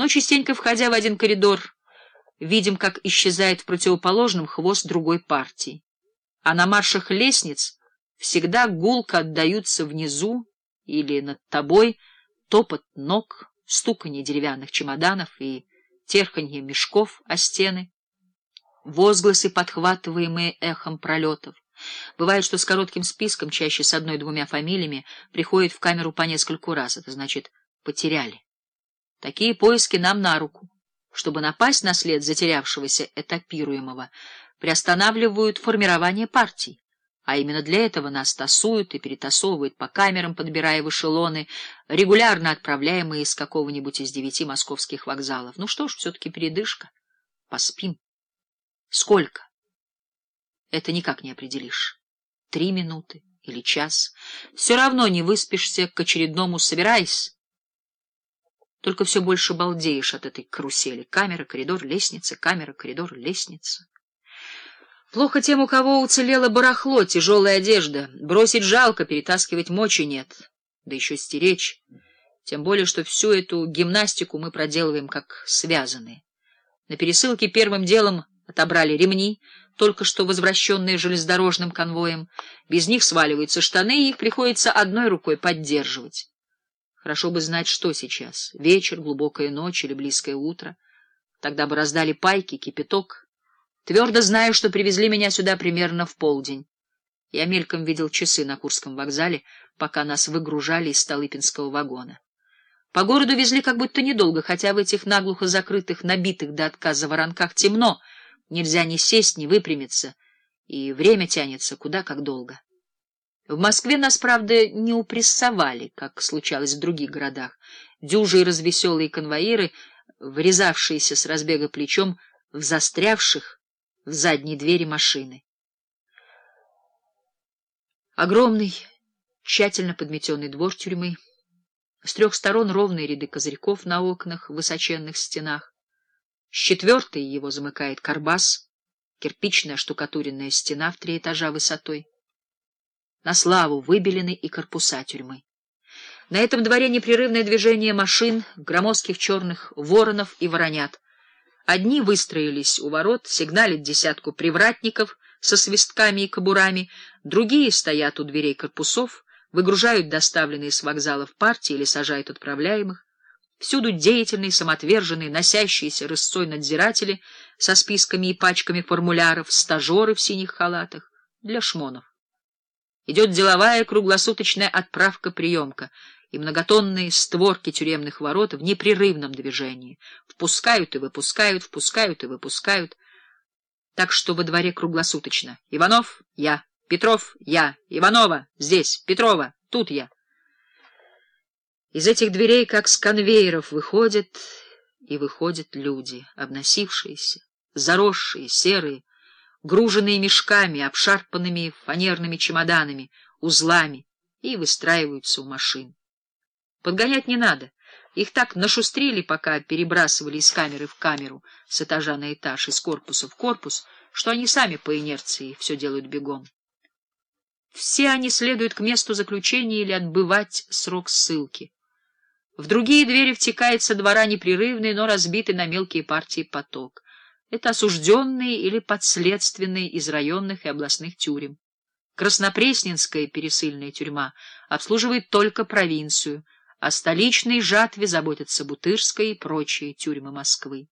Но частенько, входя в один коридор, видим, как исчезает в противоположном хвост другой партии. А на маршах лестниц всегда гулко отдаются внизу или над тобой топот ног, стуканье деревянных чемоданов и терханье мешков о стены, возгласы, подхватываемые эхом пролетов. Бывает, что с коротким списком, чаще с одной-двумя фамилиями, приходит в камеру по нескольку раз. Это значит, потеряли. Такие поиски нам на руку. Чтобы напасть на след затерявшегося этапируемого, приостанавливают формирование партий. А именно для этого нас тасуют и перетасовывают по камерам, подбирая в эшелоны, регулярно отправляемые из какого-нибудь из девяти московских вокзалов. Ну что ж, все-таки передышка. Поспим. Сколько? Это никак не определишь. Три минуты или час. Все равно не выспишься к очередному «собирайся». Только все больше балдеешь от этой карусели. Камера, коридор, лестница, камера, коридор, лестница. Плохо тем, у кого уцелело барахло, тяжелая одежда. Бросить жалко, перетаскивать мочи нет. Да еще стеречь. Тем более, что всю эту гимнастику мы проделываем как связанные. На пересылке первым делом отобрали ремни, только что возвращенные железнодорожным конвоем. Без них сваливаются штаны, и их приходится одной рукой поддерживать. Хорошо бы знать, что сейчас — вечер, глубокая ночь или близкое утро. Тогда бы раздали пайки, кипяток. Твердо знаю, что привезли меня сюда примерно в полдень. Я мельком видел часы на Курском вокзале, пока нас выгружали из Столыпинского вагона. По городу везли как будто недолго, хотя в этих наглухо закрытых, набитых до отказа воронках темно, нельзя ни сесть, ни выпрямиться, и время тянется куда как долго. В Москве нас, правда, не упрессовали, как случалось в других городах. Дюжи и развеселые конвоиры, врезавшиеся с разбега плечом в застрявших в задней двери машины. Огромный, тщательно подметенный двор тюрьмы, с трех сторон ровные ряды козырьков на окнах, высоченных стенах. С четвертой его замыкает карбас, кирпичная штукатуренная стена в три этажа высотой на славу выбелены и корпуса тюрьмы. На этом дворе непрерывное движение машин, громоздких черных воронов и воронят. Одни выстроились у ворот, сигналят десятку привратников со свистками и кобурами, другие стоят у дверей корпусов, выгружают доставленные с вокзалов партии или сажают отправляемых. Всюду деятельные, самоотверженные, носящиеся рысцой надзиратели со списками и пачками формуляров, стажеры в синих халатах для шмонов. Идет деловая круглосуточная отправка-приемка, и многотонные створки тюремных ворот в непрерывном движении. Впускают и выпускают, впускают и выпускают. Так что во дворе круглосуточно. Иванов — я. Петров — я. Иванова — здесь. Петрова — тут я. Из этих дверей, как с конвейеров, выходят и выходят люди, обносившиеся, заросшие, серые, груженные мешками, обшарпанными фанерными чемоданами, узлами, и выстраиваются у машин. Подгонять не надо. Их так нашустрили, пока перебрасывали из камеры в камеру, с этажа на этаж, из корпуса в корпус, что они сами по инерции все делают бегом. Все они следуют к месту заключения или отбывать срок ссылки. В другие двери втекает со двора непрерывный, но разбитый на мелкие партии поток. Это осужденные или подследственные из районных и областных тюрем. Краснопресненская пересыльная тюрьма обслуживает только провинцию, о столичной жатве заботятся Бутырская и прочие тюрьмы Москвы.